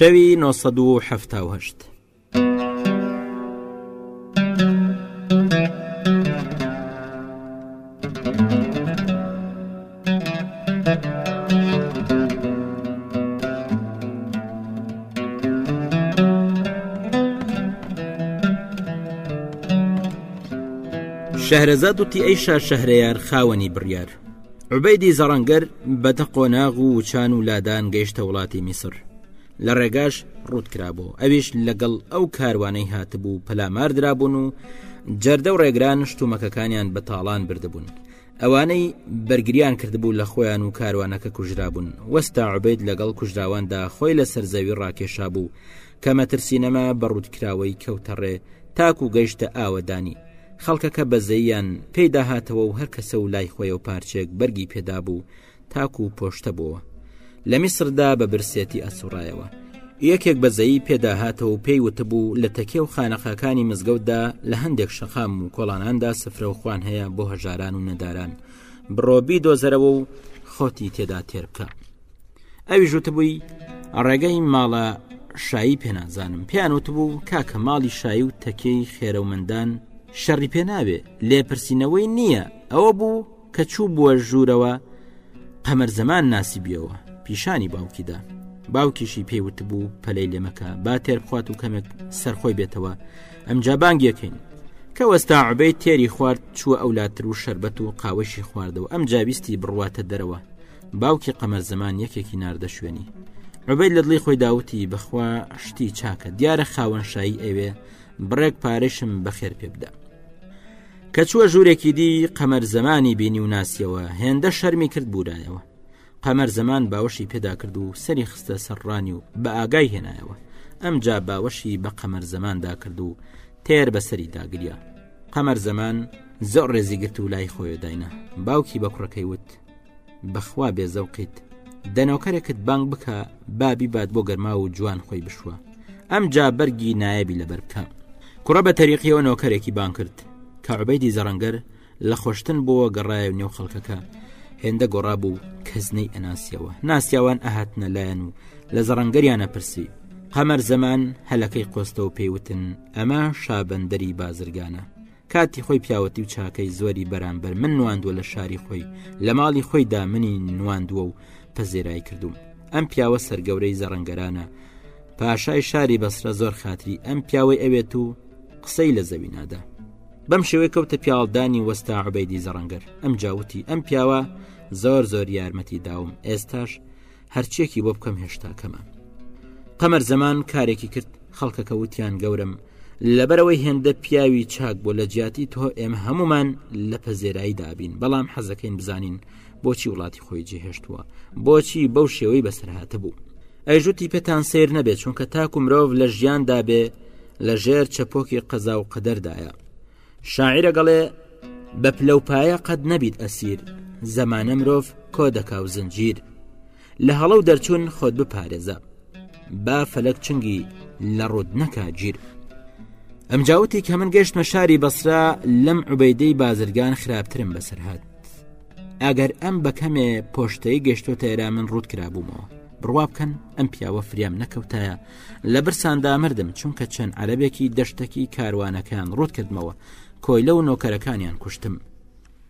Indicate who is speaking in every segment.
Speaker 1: شەوی نۆ سەد و حەفتا و هەشت. شەهرەزاد وتی ئەی شا شەهرەیار خاوەنی بڕیار عبەیدی زەڕەنگەر بە دە قۆناغ و وچان و لادان گەیشتە وڵاتی میسر لە ڕێگاش ڕوت کرابوو ئەویش لەگەڵ ئەو کاروانەی هاتبوو پەلامار درابوون و جەردە و ڕێگران شتومەکەکانیان بە تاڵان بردبوون ئەوانەی بەرگریان کردبوو لە خۆیان و کاروانەکە کوژرابوون وەستا عبید لەگەڵ کوژراواندا خۆی لە سەرزەوی ڕاکێشا بوو کە مەترسی نەما بە ڕووتکراوەی کەوتە ڕێ تاکو گەیشتە ئاوەدانی خەڵکەکە بەزەیان پێدا هاتەوە و هەر کەسە و لای خۆی و پارچێک بەرگی پێدا بوو تاکو و پۆشتە بووە لە میسردا بە برسێتی ئەسوڕایەوە یەکێک بەزەیی پێدا هاتەوە و پێی وتبوو لە تەکێ و خانەقاکانی مزگەوتدا لە هەندێک شەقام و کۆڵاناندا سفرە و خوان هەیە بۆ هەژاران و نەداران بڕۆبی دۆزەرەوە و خۆتی تێدا تێربکە ئەویش وتبووی ڕێگەی ماڵە شایی پێنازانم پێیان وتبوو کاکە ماڵی شایی و تەکێی خێرەومەندان شەڕی پێناوێ لێپرسینەوەی نییە ئەوە بوو کە چوو بووە ژوورەوە قەمەر زەمان ناسی بیەوە پیشانی باوکیدا باوکیشی پێیوت بوو پەلەی لێمەکە با تێر بخوات و کەمێک سەرخۆی بێتەوە ئەم جابانگیەکەین کە وەستا عبەی تێری خوارد چووە ئەولاتر و شربەت و قاوەشی خواردەوە ئەم جاویستی بڕواتە دەرەوە باوکی قەمەر زەمان یەکێکی ناردە شوێنی عبەی لە دڵی خۆی داوتی بەخوا شتی چاکە دیارە خاوەن شایی ئەوێ بڕێک پارێشم بەخێر پێ بدە کە چووە ژوورێکی دی قەمەر زەمانی بینی و ناسیەوە هێندە شەرمی کرد بورایەوە قەمەر زەمان باوەشی پێدا کرد و سەری خستە سەرڕانی و بە ئاگای هێنایەوە ئەمجا باوەشی بە قەمەر زەماندا کرد و تێر بەسەری داگریا قەمەر زەمان زۆر ڕێزی گرت و لای خۆی داینا باوکی بە کوڕەکەی وت بەخوا بێ زەوقیت دەنۆکەرێکت بانگ بکە بابی بات بۆ گەرما و جوان خۆی بشوە ئەم جا بەرگی نایەبی لەبەر بکە کوڕە بە تەریقیەوە نۆکەرێکی بان کرد کە عبەیدی زەڕەنگەر لە خۆشتن بووە گەڕایە و نێو خەڵکەکە هێندە گۆڕا بوو کەزنەی ئەناسیەوە ناسیاوان ئەهاتنە لایەن و لە زەڕەنگەریانە پرسی قەمەر زەمان هەلەکەی قۆستەوە پێیوتن ئەمە شابندەری بازرگانە کاتی خۆی پیاوەتی و چاکەی زۆری بەرامبەر من نواندوە لە شاری خۆی لە ماڵی خۆیدا منی نواندووە و پەزێرای کردوم ئەم پیاوە سەرگەورەی زەڕەنگەرانە پاشای شاری بەسرە زۆر خاتری ئەم پیاوەی ئەوێت و قسەی لە زەوی نادا بەم شێوەی کەوتە پیاڵدانی وەستا عبەیدی زەڕەنگەر ئەم جاوتی ئەم پیاوە زۆر زۆر یارمەتی داوم ئێستاش هەرچیەکی بۆ بکەم هێشتا کەمە قەمەر زەمان کارێکی کرد خەڵکەکە وتیان گەورم لەبەرەوەی هێندە پیاوی چاک بۆ لە جیاتی تۆ ئێمە هەمومان لە پەزێرایی دابین بەڵام حەزەکەین بزانین بۆچی وڵاتی خۆی جێهێشتووە بۆچی بەو شێوەی بەسەرهاتە بوو ئەیژوتی پێتان سیر نەبێت چونکە تاکو مرۆڤ لە ژیاندا بێ لە ژێر چەپۆکی قەزا و قەدەردایە شاعرە گەڵێ بە پلەپایە قەت نەبیت ئەسیر زەمانە مرۆڤ کۆ دەکا و زنجیر لە هەڵە و دەرچوون خۆت بپارێزە با فەلەک چنگی لە ڕوود نەکا گیر ئەم جاوتی کە من گەشتمە شاری بەسرا لەم عوبەیدەی بازرگان خراپترم بەسەر هاات ئەگەر ئەم بە کەمێ پۆشتەی گەشتۆ تێرا من ڕوت کرابوومەوە بڕوا بکەن ئەم پیاوە فریام نەکەوتایە لە برساندا مردم چونکە چەند عەرەبێکی دەشتەکی کاروانەکەیان ڕوت کردمەوە کۆیلە و نۆکەرەکانیان کوشتم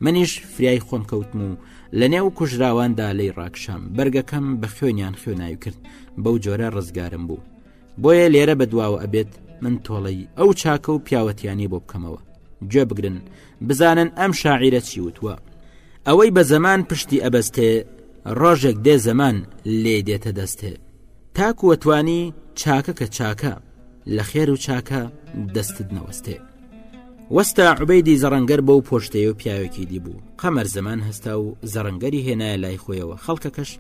Speaker 1: منیش فریای خۆم کەوتم و لە نێو کوژراواندا لی ڕاکشام بەرگەکەم بە خوێنیان خوێناوی کرد بەو جۆرە ڕزگارم بوو بۆیە لێرە بە دواوە ئەبێت من تۆڵەی ئەو چاکە و پیاوەتیانی بۆ بکەمەوە گوێ بگرن بزانن ئەم شاعیرە چی وتووە ئەوەی بە زەمان پشتی ئەبەستێ ڕۆژێک دێ زەمان لێ دێتە دەستێ تاکووە توانی چاکە کە چاکە لە خێر و چاکە دەستت نەوەستێ وەستا عبەیدی زەڕەنگەر بەو پۆشتەیە و پیاوێکی دی بوو قەمەر زەمان هەستا و زەڕەنگەری هێنایە لای خۆیەوە خەڵکەکەش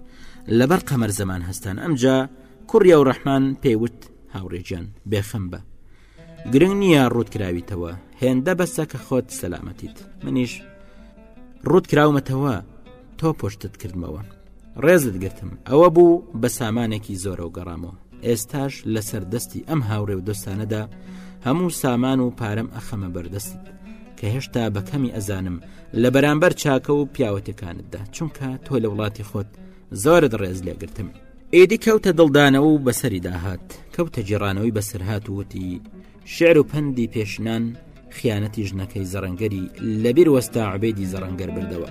Speaker 1: لەبەر قەمەر زەمان هەستان ئەمجا کوڕیا و ڕەحمان پێیوت هاوڕێجان بێخەم بە گرنگ نییە ڕوت کراویتەوە هێندە بەسە کە خۆت سەلامەتیت منیش ڕوت کراومەتەوە تۆ پشتت کردمەوە ڕێزت گرتم ئەوە بوو بە سامانێکی زۆرە و گەڕامەوە ئێستاش لەسەر دەستی ئەم هاوڕێ و دۆستانەدا هەموو سامان و پارەم ئەخەمە بەردەستت کە هێشتا بەکەمی ئەزانم لە بەرامبەر چاکە و پیاوەتەکانتدا چونکە تۆ لە وڵاتی خۆت زۆرت ڕێز لێگرتم ئیدی کەوتە دڵدانەوە و بەسەری داهات کەوتە جێڕانەوەی بەسەرهات وتی شعر و پەندی پێشنان خیانەتی ژنەکەی زەڕەنگەری لەبیر وەستا عبێدی زەڕەنگەر بردەوە.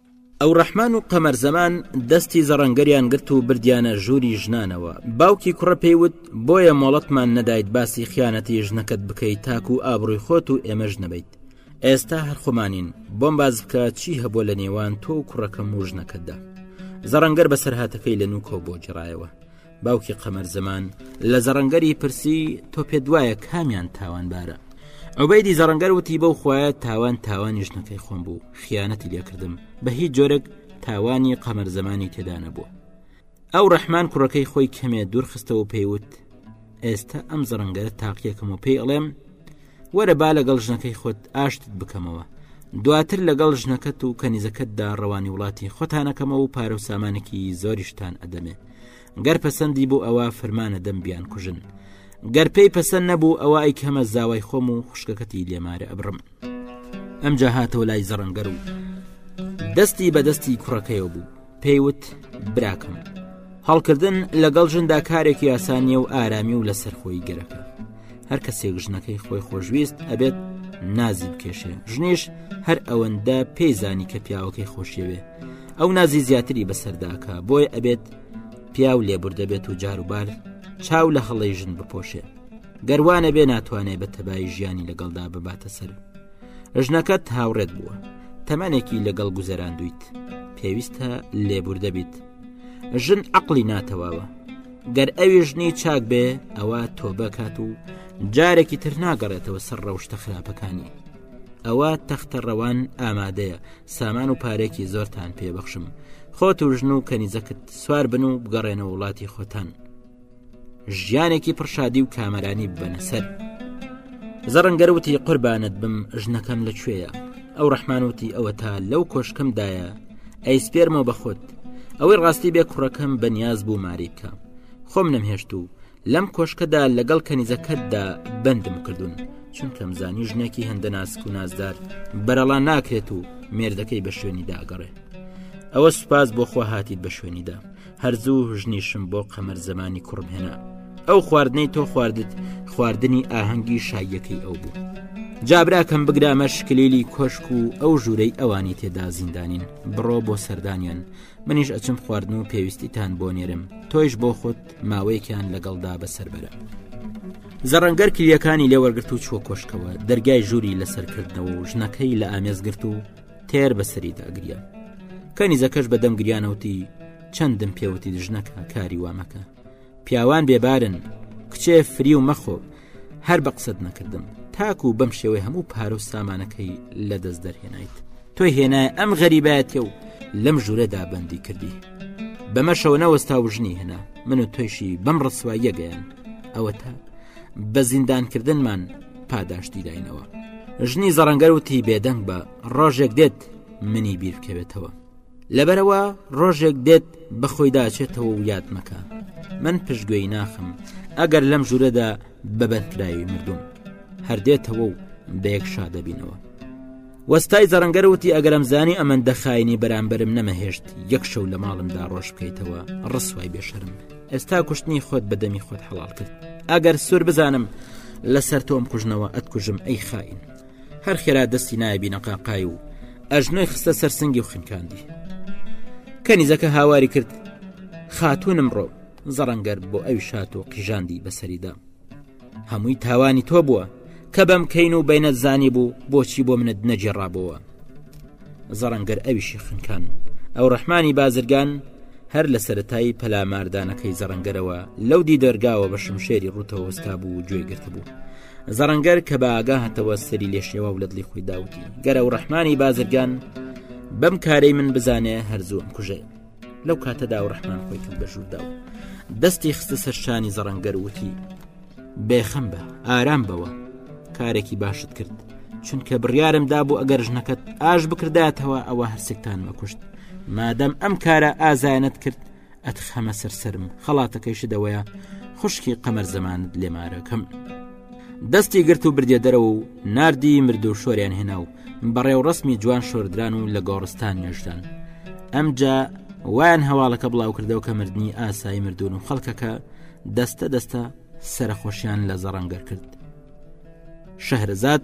Speaker 1: ئەو ڕەحمان و قەمەر زەمان دەستی زەڕەنگەریان گرت و بردیانە ژووری ژنانەوە باوکی کوڕە پێی وت بۆیە مۆڵەتمان نەدایت باسی خیانەتی ژنەکەت بکەیت تاکو و ئابڕووی خۆت و ئێمەش نەبیت ئێستا هەرخۆمانین بۆم باز بکە چی هەبووە لە نێوان تۆ و کوڕەکەم و ژنەکەتدا زەڕەنگەر بە سەرهاتەکەی لە نوکۆ بۆ جێڕایەوە باوکی قەمەر زەمان لە زەڕەنگەری پرسی تۆ پێ دوایە کامیان تاوان بارە ئەوبەیدی زەڕەنگەر وتی بەو خویە تاوان تاوانی ژنەکەی خۆم بوو خیانەتی لێکردم بە هیچ جۆرەك تاوانی قەمەر زەمانی تێدانە بوو ئەو ڕەحمان کوڕەکەی خۆی کەمێ دوورخستەوە پێیوت ئێستا ئەم زەڕەنگەرە تاقیەکەم و پێی ئەڵێم وەرە با لەگەڵ ژنەکەی خۆت ئاشتت بکەمەوە دواتر لەگەڵ ژنەکەت و کەنیزەکەتدا ڕەوانی وڵاتی خۆتانەکەمە و پارە و سامانێکی زۆریشتان ئەدەمێ گەر پەسەندی بۆ ئەوە فرمانە دەم بیان کوژن گەر پێی پەسەند نەبوو ئەوە ئەیک هەمە زاوای خۆم و خوشکەکەتی لێمارە ئەبڕم ئەمجا هاتەوە لای زەڕەنگەر و دەستی بەدەستی کوڕەکەیەوە بوو پێیوت براکەم هەڵکردن لەگەڵ ژندا کارێکی یاسانیە و ئارامی و لەسەر خۆی گەرەکە هەر کەسێک ژنەکەی خۆی خۆشویست ئەبێت نازی بکێشێ ژنیش هەر ئەوەندە پێیزانی کە پیاوەکەی خۆشیەوێ ئەو نازی زیاتری بەسەرداکە بۆی ئەبێت پیاو لێبور دەبێت و جاروبار چاو لە هەڵی ژن بپۆشێ گەروانە بێ ناتوانێت بە تەبایی ژیانی لەگەڵدا بباتە سەر ژنەکەت هاوڕێت بووە تەمانێکی لەگەڵ گوزەراندویت پێویستە لێبور دەبیت ژن عقلی ناتەواوە گەر ئەوی ژنی چاک بێ ئەوە تۆ بکات و جارێکی تر ناگەڕێتەوە سەر ڕەوشتە خراپەکانی ئەوە تەختە ڕەوان ئامادەیە سامان و پارێکی زۆرتان پێبەخشم خۆت و ژن و کەنیزەکت سوار بن و بگەڕێنە وڵاتی خۆتان ژیانێکی پڕشادی و کامەرانی ببەنە سەر زەڕنگەر وتی قوربانت بم ژنەکەم لە کوێیە ئەو ڕەحمان وتی ئەوە تا لەو کۆشکمدایە ئەی سپێرمەوە بەخۆت ئەوەی ڕاستی بێ کوڕەکەم بەنیاز بوو ماریکە خۆم نەمهێشت و لەم کۆشکەدا لەگەڵ کەنیزەکەتدا بەندم کردوون چونکەم زانی ژنێکی هەندە ناسک و نازدار بەرەڵا ناکرێت و مێردەکەی بە شوێنی داگەڕێ ئەوە سوپاس بۆ خوا هاتیت بە شوێنیدا هەرزوو ژنیشم بۆ قەمەر زمانی کوڕم هێنا ئەو خواردنەی تۆ خواردت خواردنی ئاهەنگی شایەکەی ئەو بوو جابراکەم بگرامە شکلیلی کۆشک و ئەو ژوورەی ئەوانی تێدا زیندانین بڕۆ بۆ سەردانیان منیش ئەچم خواردن و پێویستیتان بۆ نێرم تۆیش بۆ خۆت ماوەیەکیان لەگەڵدا بەسەربەرە زەڕەنگەر کلیەکانی لێوەرگرت و چوە کۆشکەوە دەرگای ژووری لەسەرکردنەوە و ژنەکەی لە ئامێز گرت و تێر بەسەری داگریا کەنیزەکەش بەدەم گریانەوتی چەندم پێوتی دژنەکە کاری وامەکە پیاوان بێبارن کچێ فری و مەخۆ هەر بە قسەت نەکردم تاکو بەم شێوەی هەموو پارە و سامانەکەی لە دەست دەرهێنیت تۆی هێنایە ئەم غەریبایەتە و لەم ژوورەدا بەندی کردی بەمەشەوە نەوەستا و ژنی هێنا من و تۆیشی بەم ڕسواییە گەیان ئەوە تا بە زیندانکردنمان پاداشتی داینەوە ژنی زەڕەنگەر وتی بێدەنگ بە ڕۆژێک دێت منی بیرکەوێتەوە لەبەرەوە ڕۆژێک دێت بەخۆیدا چێتەوە و یاد مەکە من پشتگوێی ناخم ئەگەر لەم ژوورەدا بەبەندکراوی مردوم هەردێتەوە و بەیەک شادەبینەوە وەستای زەڕەنگەر وتی ئەگەرم زانی ئەمەن دەخاینی بەرامبەرم نەمەهێشت یەک شەو لە ماڵمدا ڕۆژ بکەیتەوە ڕسوای بێشەرم ئێستا کوشتنی خۆت بەدەمی خۆت حەڵال کرد ئەگەر سوور بزانم لەسەر تۆم کوژنەوە ئەتکوژم ئەی خاین هەر خێرا دەستی نایە بینەقاقای و ئەژنۆی خستە سەر سنگی و خنکاندی کەنیزەکە هاواری کرد خاتونم ڕۆ زەڕەنگەر بۆ ئەوی شات و قیژاندی بەسەریدا هەمووی تاوانی تۆ بووە کە بەم کەین و بینەت زانی بوو بۆچی بۆ منت نەجێڕابەوە زەڕەنگەر ئەویشی خنکان ئەو ڕەحمانی بازرگان هەر لە سەتایی پەلاماردانەکەی زەڕەنگەرەوە لەو دی دەرگاوە بە شمشێری ڕوتەوەستا بوو گوێی گرتبوو زەڕەنگەر کە بە ئاگاهاتەوە سەری لێ شێوا و لە دڵی خۆی داوتی گەرە و ڕەحمانی بازرگان بەم کارەی من بزانێ هەرزووم کوژێ لەو کاتەدا و ڕەحمان خۆی کرد بە ژووردا و دەستی خستە سەرشانی زەڕەنگەر وتی بێخەم بە ئارام بەوە کارێکی باشت کرد چونکە بڕیارم دابوو ئەگەر ژنەکەت ئاش بکرداتەوە ئەوە هەرسێکتان مەکوشت مادەم ئەم کارە ئازایەت کرد ئەتخەمە سەر سرم خەڵاتەکەیشدەوەیە خوشکی قەمەر زەمانت لێمارەکەم دەستی گرت و بردێ دەرەوە و نردی مرد و شۆریان هێنا و بەڕێ و ڕسمی جوان شۆردران و لە گۆڕستان نوێژدان ئەمجا وان هەواڵەکە بڵاو کردەوە کە مردنی ئاسایی مردون و خەڵکەکە دەستە دەستە سەرخۆشیان لە زەڕەنگەر کرد شەهرزاد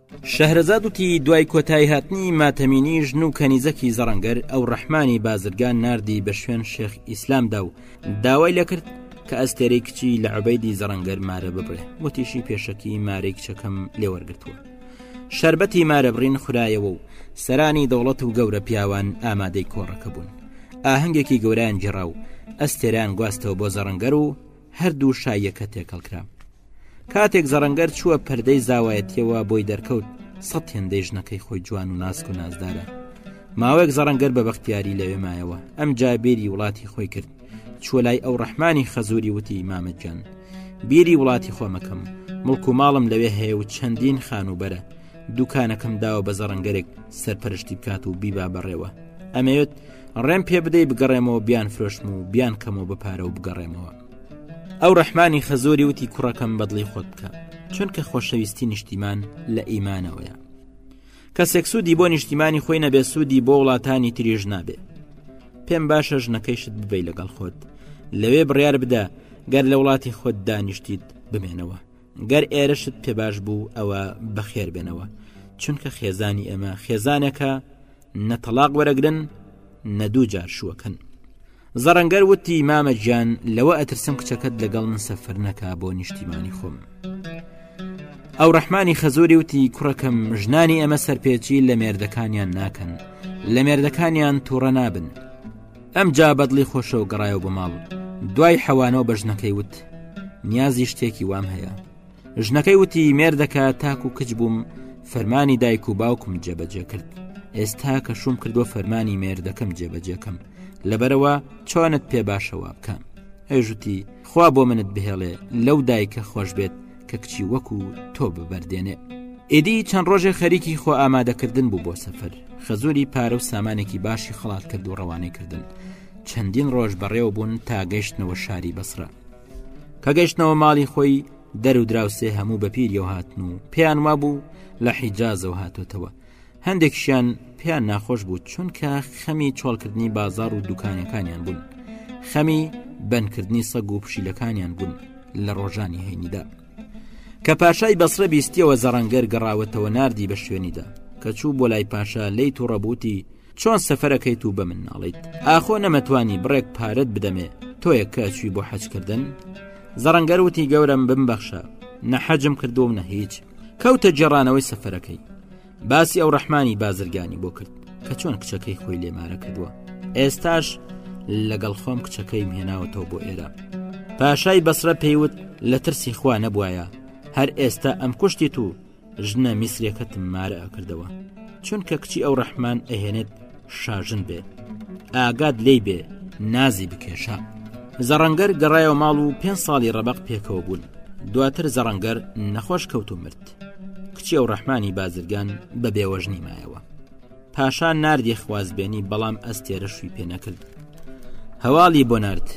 Speaker 1: شەهرەزاد وتی، دوای کۆتایی هاتنی ماتەمینی ژن و کەنیزەکی زەڕەنگەر ئەو ڕەحمانی بازرگان ناردی بە شوێن شێخ ئیسلامدا و داوای لە کرد کە ئەستێرەی کچی لە عبەیدی زەڕەنگەر مارە ببرێ وتیشی پێشەکی مارەی کچەکەم لێوەرگتووە شربەتی مارەبڕین خراەوە و سەرانی دەوڵەت و گەورە پیاوان ئامادەی کۆڕەکە بوون ئاهەنگێکی گەوران جێڕا و ئەستێران گواستەوە بۆ زەڕەنگەر و هەردوو شایەکە تێکەڵکرا کاتێک زەڕەنگەر چووە پەردەی زاوایەتیەوە بۆی دەرکەوت سەد هێندەی ژنەکەی خۆی جوان و ناسک و نازدارە ماوەیەک زەڕەنگەر بە بەختیاری لەوێ مایەوە ئەم جابێری وڵاتی خۆی کرد چوە لای ئەو ڕەحمانی خەزوری وتی مامەجان بیری وڵاتی خۆمەکەم مڵک و ماڵم لەوێ هەیە و چەندین خانوبەرە دوکانەکەم داوە بە زەڕەنگەرێک سەرپەرشتی بکات و بیبا بەڕێوە ئەمەوێت ڕێم پێ بدەی بگەڕێمەوە بیان فرۆشم و بیان کەمەوە بە پارە و بگەڕێمەوە ئەو ڕەحمانی خەزۆری وتی کوڕەکەم بەدڵی خۆت بکە چونکە خۆشەویستی نیشتیمان لە ئیمانەوەیە کەسێک سوودی بۆ نیشتیمانی خۆی نەبێ سوودی بۆ وڵاتانی تریژ نابێ پێم باشە ژنەکەیشت ببی لەگەڵ خۆت لەوێ بڕیار بدە گەر لە وڵاتی خۆت دانیشتیت بمێنەوە گەر ئێرشت پێ باش بوو ئەوە بەخێر بێنەوە چونکە خێزانی ئێمە خێزانێکە نەتەلاق وەرەگرن نە دوو جار شووەکەن زەڕەنگەر وتی مامە گیان لەوە ئەترسم کچەکەت لەگەڵ من سەفەر نەکا بۆ نیشتیمانی خۆم ئەو ڕەحمانی خەزۆری وتی کوڕەکەم ژنانی ئەمە سەرپێچی لە مێردەکانیان ناکەن لە مێردەکانیان تووڕە نابن ئەمجا بەدڵی خۆشەوە گەڕایەوە بۆ ماڵ دوای حەوانەوە بە ژنەکەی وت نیازی شتێکی وام هەیە ژنەکەی وتی مێردەکە تاکو کچ بووم فەرمانی دایک و باوکم جێبەجێ کرد ئێستا کە شوم کردو فەرمانی مێردەکەم جێبەجێکەم لەبەرەوە چۆنت پێ باشەوە بکەم ئەژوتی خوا بۆ منت بهێڵێ لەو دایکە خۆش بێت کە کچی وەکو تۆ ببەردێنێ ئیدی چەند ڕۆژێ خەریکی خۆ ئامادەکردن بوو بۆ سەفەر خەزۆری پارە و سامانێکی باشی خڵات کرد و ڕەوانەی کردن چەندین ڕۆژ بەڕێوە بوون تا گەشتنەوە شاری بەسرە کە گەشتنەوە ماڵی خۆی دەرو دراوسێ هەموو بەپیریەوە هاتن و پێیان وابوو لە حیجازەوە هاتوتەوە هەندێکشیان پێیان ناخۆش بوو چونکە خەمی چۆڵکردنی بازار و دوکانەکانیان بوون خەمی بەنکردنی سەگ و پشیلەکانیان بوون لە ڕۆژانی هەینیدا کە پاشای بەسرە بیستیەوە زەڕەنگەر گەڕاوەتەوە نردی بە شوێنیدا کە چوو بۆ لای پاشا لی تووڕەبووتی چۆن سەفەرەکەیت و بە من ناڵیت ئاخۆ نەمەتوانی بڕێک پارەت بدەمێ تۆیە کە چوی بۆ حەجکردن زەڕەنگەر وتی گەورم بمبەخشە نە حەجم کردووم نە هیچ کەوتە جێڕانەوەی سەفەرەکەی باسی ئەو ڕەحمانی بازرگانی بۆ کرد کە چۆن کچەکەی خۆی لێمارە کردووە ئێستاش لەگەڵ خۆم کچەکەی مێناوەتەوە بۆ ئێرە پاشای بەسرە پێیوت لە ترسی خوا نەبواە هەر ئێستا ئەم کوشتی تو ژنە میسرەکەتم مارە ئەکردەوە چونکە کچی ئەو ڕەحمان ئەهێنێت شاژن بێ ئاگاد لی بێ نازی بکێشە زەڕەنگەر گەڕایەوە ماڵ و پێ ساڵی ڕەبق پێکەوە بوون دواتر زەڕەنگەر نەخۆش کەوت و مرد کچی ئەو ڕەحمانی بازرگان بە بێوەژنی مایەوە پاشان نردی خوازبێنی بەڵام ئەستێرە شوی پێ نەکرد هەواڵی بۆ نرد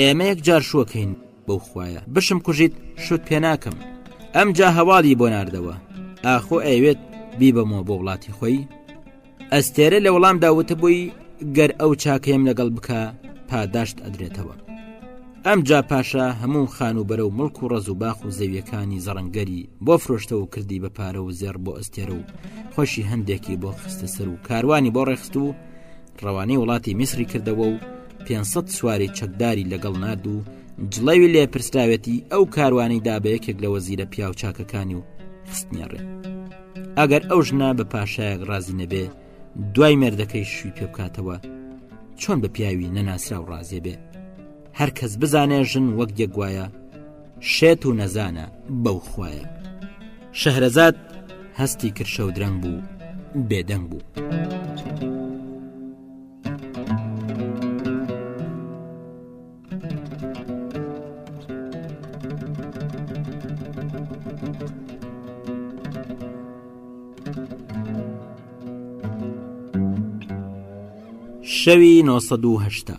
Speaker 1: ئێمە یەک جار شوەکەین بەو خوایە بشم کوژیت شوت پێ ناکەم ئەمجا هەواڵی بۆ ناردەوە ئاخۆ ئەیەوێت بیبەمەوە بۆ وڵاتی خۆی ئەستێرە لە وەڵامدا وتبووی گەر ئەو چاکەیم لەگەڵ بکە پاداشت ئەدرێتەوە ئەم جا پاشا هەموو خان و بەرە و مڵک و ڕز و باخ و زەویەکانی زەڕنگەری بۆ فرۆشتەوە و کردی بە پارە و زێڕ بۆ ئەستێرە و خۆشی هەندێکی بۆ خستە سەر و کاروانی بۆ ڕێخست و ڕەوانەی وڵاتی میسری کردەوە و پێنج سەد سواری چەکداری لەگەڵ نارد و جڵەوی لێ پرسراوێتی ئەو کاروانەی دا بە یەکێک لە وەزیرە پیاو چاکەکانی و خستنیە ڕێ ئەگەر ئەو ژنە بە پاشایەک ڕازی نەبێ دوای مێردەکەی شوی پێ بکاتەوە چۆن بە پیاوی نەناسرا و ڕازێ بێ هەر کەس بزانێ ژن وەک یەک گوایە شێت و نەزانە بەو خوایە. شەهرەزاد هەستی کرد شەودرەنگ بوو بێدەنگ بوو. شەوی 980.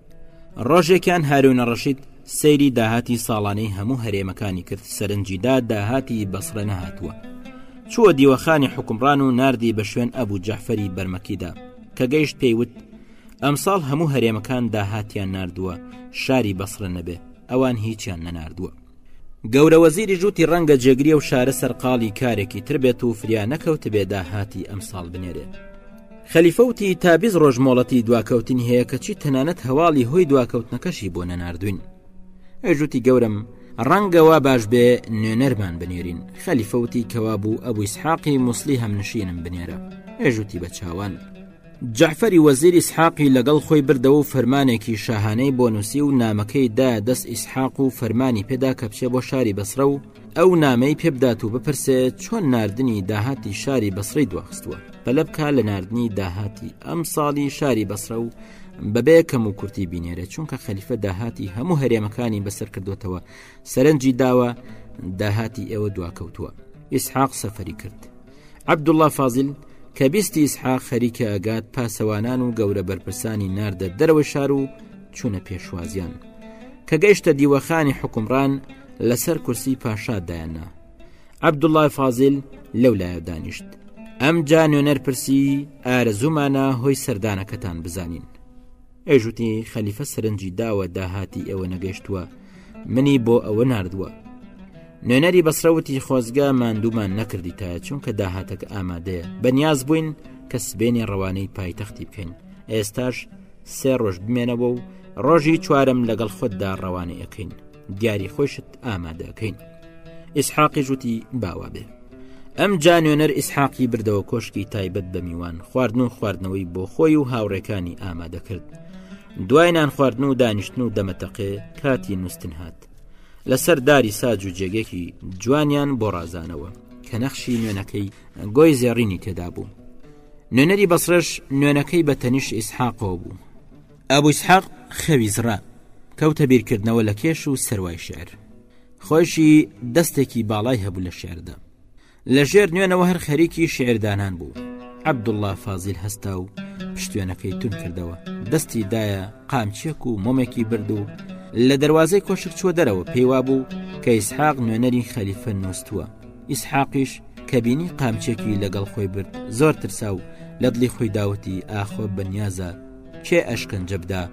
Speaker 1: ڕۆژێکیان هارونە ڕەشید سەیری داهاتی ساڵانەی هەموو هەرێمەکانی کرد سەرنجیدا داهاتی بەسڕە نەهاتووە چووە دیوەخانی حکمڕان و نردی بە شوێن ئەبوو جەحفەری بەرمەکیدا کە گەیشت پێیوت ئەمساڵ هەموو هەرێمەکان داهاتیان نردووە شاری بەسڕە نەبێ ئەوان هیچیان نەناردووە گەورە وەزیری ژووتی ڕەنگە جێگری و شارە سەرقاڵی کارێکی تر بێت و فریا نەکەوت بێ داهاتی ئەمساڵ بنێرێت خەلیفە وتی تا بیست ڕۆژ مۆڵەتی دواکەوتنی هەیە کەچی تەنانەت هەواڵی هۆی دواکەوتنەکەشی بۆ نەناردوین ئەژوتی گەورم ڕەنگەوە باش بێ نوێنەرمان بنێرین خەلیفەوتی کەوا بوو ئەبووی سحاقی مووسلی هەم نشینم بنێرە ئێژوتی بە چاوان جعفری وەزیری سحاقی لەگەڵ خۆی بردەوە و فەرمانێکی شاهانەی بۆ نووسی و نامەکەی دا دەست ئیسحاق و فەرمانی پێدا کە بچێ بۆ شاری بەسرە و ئەو نامەی پێبدات و بپرسێ چۆن ناردنی داهاتی شاری بەسڕی دواخستووە پەلە بکە لە ناردنی داهاتی ئەم ساڵی شاری بەسرە و بەبێ کەم و کورتی بینێرە چونکە خەلیفە داهاتی هەموو هەرێمەکانی بەسەر کردوتەوە سەرنجی داوە داهاتی ئێوە دواکەوتووە ئیسحاق سەفری کرد عبدوڵە فازیل کە بیستی ئیسحاق خەریکە ئەگات پاسەوانان و گەورە بەرپرسانی ناردە دەرەوەی شار و چوونە پێشوازیان کە گەیشتە دیوەخانی حکومڕان لەسەر کورسی پاشا دایاننا عبدوڵای فازل لەو لایە دانیشت ئەم جا نوێنەر پرسی ئارەزومانە هۆی سەردانەکەتان بزانین ئێژوتی خەلیفە سەرنجی داوە داهاتی ئێوە نەگەشتووە منی بۆ ئەوە نردووە نوێنەری بەسرەوتی خۆزگە ماندوومان نەکردیتە چونکە داهاتەکە ئامادەیە بەنیاز بووین کە سبێنێ ڕەوانەی پایتەختی بکەین ئێستاش سێ ڕۆژ بمێنەوە و ڕۆژی چوارم لەگەڵ خۆتدا ڕەوانە یەکەین دیاری خۆشت ئامادەکەین ئیسحاقی ژووتی باوا بێ ئەم جانێنەر ئیسحاقی بردەوە کۆشکی تایبەت بە میوان خواردن و خواردنەوەی بۆ خۆی و هاوڕێکانی ئامادەکرد دوای نان خواردن و دانیشتن و دەمەتەقێ کاتی نووسن هات لەسەر داری ساج و جێگێکی جوانیان بۆ ڕازانەوە کە نەخشی نوێنەکەی گۆی زێڕینی تێدا بوو نوێنەری بەسرەش نوێنەکەی بە تەنیشت ئیسحاقەوە بوو ئەبوو ئیسحاق خەوی زڕە کەوتە بیرکردنەوە لە کێش و سەروای شعر خۆشی دەستێکی باڵای هەبوو لە شعردا لە ژێر نوێنەوە هەر خەریکی شعردانان بوو عبدوڵله فازیل هەستا و پشتێنەکەی تون کردەوە دەستی دایە قامچێک و مۆمێکی برد و لە دەواازەی کۆشک چوە دەرەوە پێیوا بوو کە ئیسحاق نوێنەری خەلیفە نووسووە ئیسحاقیش کە بینی قامچێکی لەگەڵ خۆی برد زۆر ترسا و لە دڵی خۆی داوەتی ئاخۆ بەنیازە کێ ئەشکەنجە بدا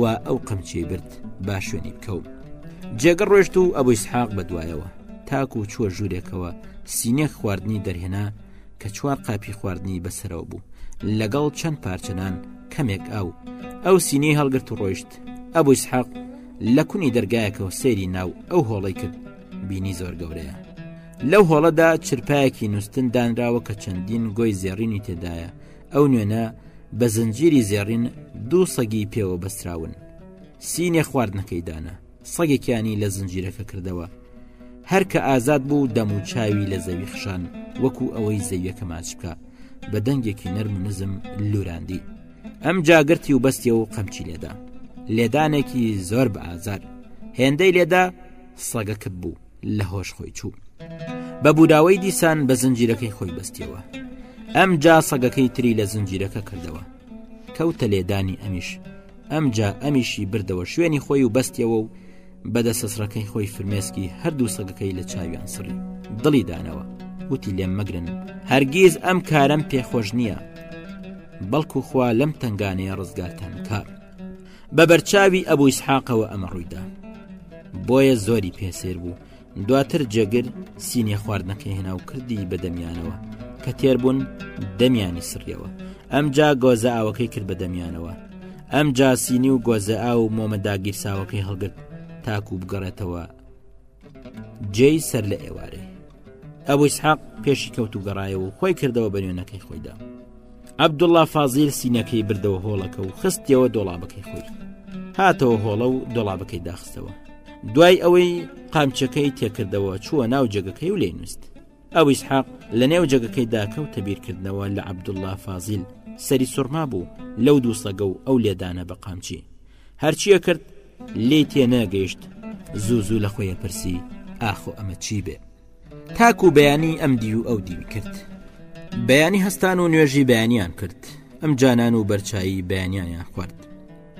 Speaker 1: و ئەو قەمچی برد با شوێنی بکەوم جێگە ڕۆشت و ئەبوو ئیسحاق بەدوایەوە تاکو و چووە ژوورێکەوە سینێک خواردنی دەرهێنا کە چوار قاپی خواردنی بەسەرەوە بوو لەگەڵ چەند پارچەنان کەمێک ئاو ئەو سینی هەڵگرت و ڕۆیشت ئەبوو ئیسحاق لە کونی دەرگایەکەەوە سەیری ناو ئەو هۆڵی کرد بینی زۆر گەورەیە لەو هۆڵەدا چرپایەکی نووسن دانراوە کە چەندین گۆی زێڕینی تێدایە ئەو نوێنە بە زنجیری زێڕین دوو سەگی پێوە بەستراون سینێ خواردنەکەی دانا سەگێکیانی لە زنجیرەکە کردەوە هەر کە ئازاد بوو دەم و چاوی لە زەوی خشان وەکو ئەوەی زەویەکە ماچ بکە بە دەنگێکی نەرم و نزم لوراندی ئەم جاگرتی و بەستی و قەمچی لێدا لێدانێکی زۆر بە ئازار هێندەی لێدا سەگەکە بوو لە هۆش خۆی چوو بە بوراوەی دیسان بە زنجیرەکەی خۆی بەستیەوە ئەم جا سەگەکەی تری لە زنجیرەکە کردەوە کەوتە لێدانی ئەمیش ئەمجا ئەمیشی بردەوە شوێنی خۆی و بەستیەوە و بەدە سەسرەکەی خۆی فرمێسکی هەردوو سەگەکەی لە چاویان سڕی دڵی دانەوە وتی لێم مەگرن هەرگیز ئەم کارم پێخۆش نییە بەڵکو خوا لەم تنگانەیە ڕزگارتان کار بە بەرچاوی ئەبوو ئیسحاقەوە ئەمە ڕوویدا بۆیە زۆری پێسێر بوو دواتر جێگر سینێ خواردنەکەی هێنا و کردی بە دەمیانەوە کە تێربوون دەمیانی سڕیەوە ئەمجا گۆزە ئاوەکەی کرد بە دەمیانەوە ئەم جاسینی و گۆزە ئاو و مۆمە داگیرساوەکەی هەڵگرت تاکو بگەڕێتەوە جێی سەر لە ئێوارێ ئەبوو سحاق پێشی کەوت و گەڕایە و خۆی کردەوە بە نوێنەکەی خۆیدا عبدوڵا فازیل سینەکەی بردەوە هۆڵەکە و خستیەوە دۆڵابەکەی خۆی هاتەوە هۆڵە و دۆڵابەکەی داخستەوە دوای ئەوەی قامچەکەی تێکردەوە چووە ناو جێگەکەی و لێ نووست ئەو ئیسحاق لە نێو جەگەکەی داکەوتە بیرکردنەوە لە عبدوڵا فازیل سەری سوورما بوو لەو دووسەگە و ئەو لێدانە بە قامچی هەرچیە کرد لێی تێناگەیشت زوو زوو لە خۆیە پرسی ئاخۆ ئەمە چی بێ تاکو و بەیانی ئەم دی و ئەو دیوی کرد بەیانی هەستان و نوێژی بەیانیان کرد ئەم جانان و بەرچایی بەیانیانیان خوارد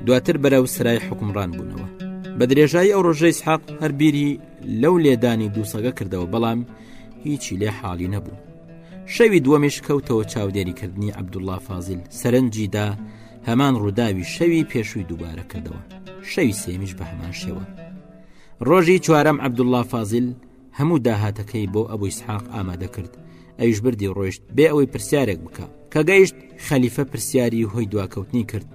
Speaker 1: دواتر بەرەو سرای حکومڕان بوونەوە بە درێژایی ئەو ڕۆژەی سحاق هەربیری لەو لێدانی دووسەگە کردەوە بەڵام هیچی لێ حاڵی نەبوو شەوی دووەمیش کەوتەوە چاودێریکردنی عبدوڵڵا فازیل سەرنجیدا هەمان ڕووداوی شەوی پێشووی دووبارە کردەوە شەوی سێمیش بە هەمان شێوە ڕۆژی چوارەم عبدوڵا فازیل هەموو داهاتەکەی بۆ ئەبووی سحاق ئامادە کرد ئەویش بردی ڕۆیشت بێ ئەوەی پرسیارێک بکە کە گەیشت خەلیفە پرسیاری هۆی دواکەوتنی کرد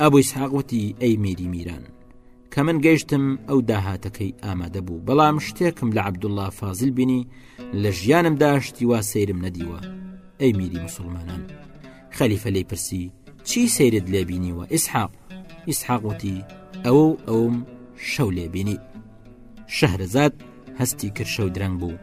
Speaker 1: ئەبووی سحاق وتی ئەی میری میران کە من گەیشتم ئەو داهاتەکەی ئامادە بوو بەڵام شتێکم لە عبدوڵا فازل بینی لە ژیانم داشتی وا سەیرم نەدیوە ئەی میری مسلمانان خەلیفە لی پرسی چی سەیرت لێبینیوە ئیسحاق ئیسحاق وتی ئەوە و ئەوم شەو لێبینی شەهرەزاد هەستی کرشە و درەنگ بوو